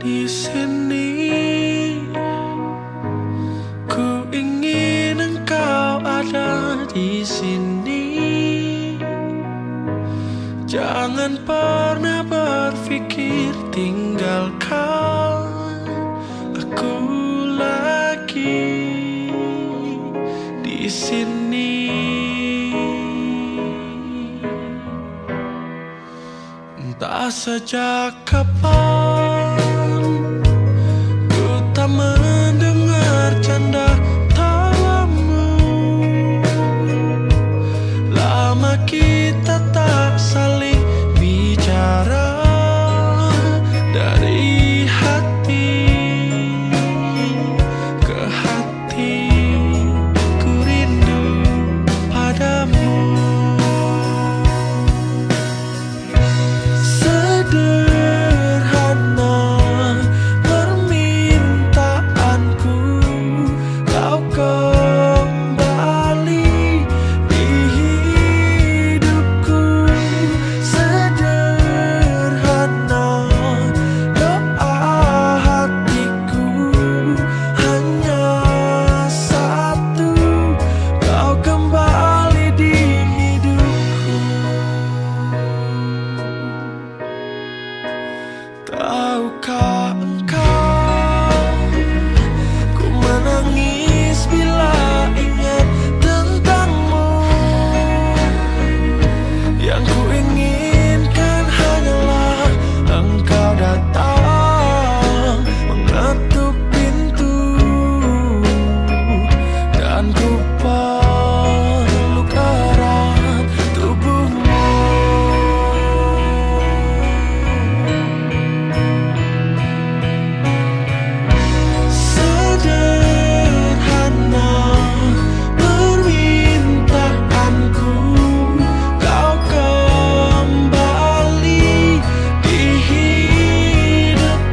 di sini. Ku ingin engkau ada di sini. Jangan pernah berpikir tinggalkan aku lagi di sini. Entah sejak kapan see. Tahukah